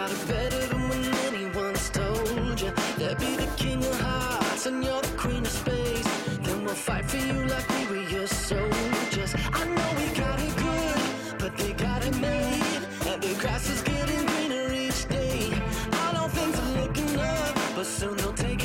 got it better than when anyone's told you. That be the king of hearts and you're the queen of space. Then we'll fight for you like we were your soldiers. I know we got it good, but they got it made. And the grass is getting greener each day. I know things are looking up, but soon they'll take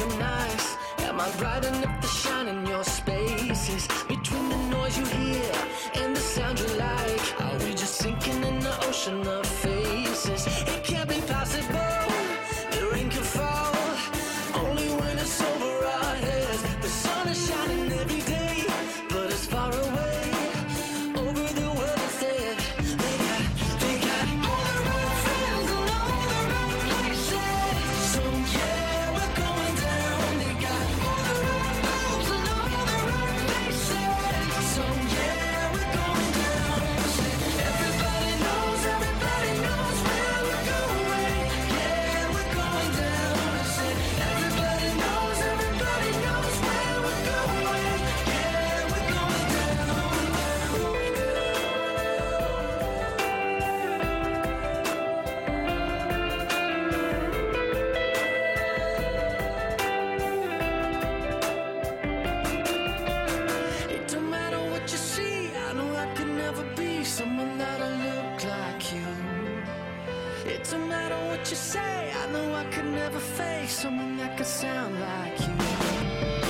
I'm nice. Am I right enough to shine in your never fake someone that could sound like you.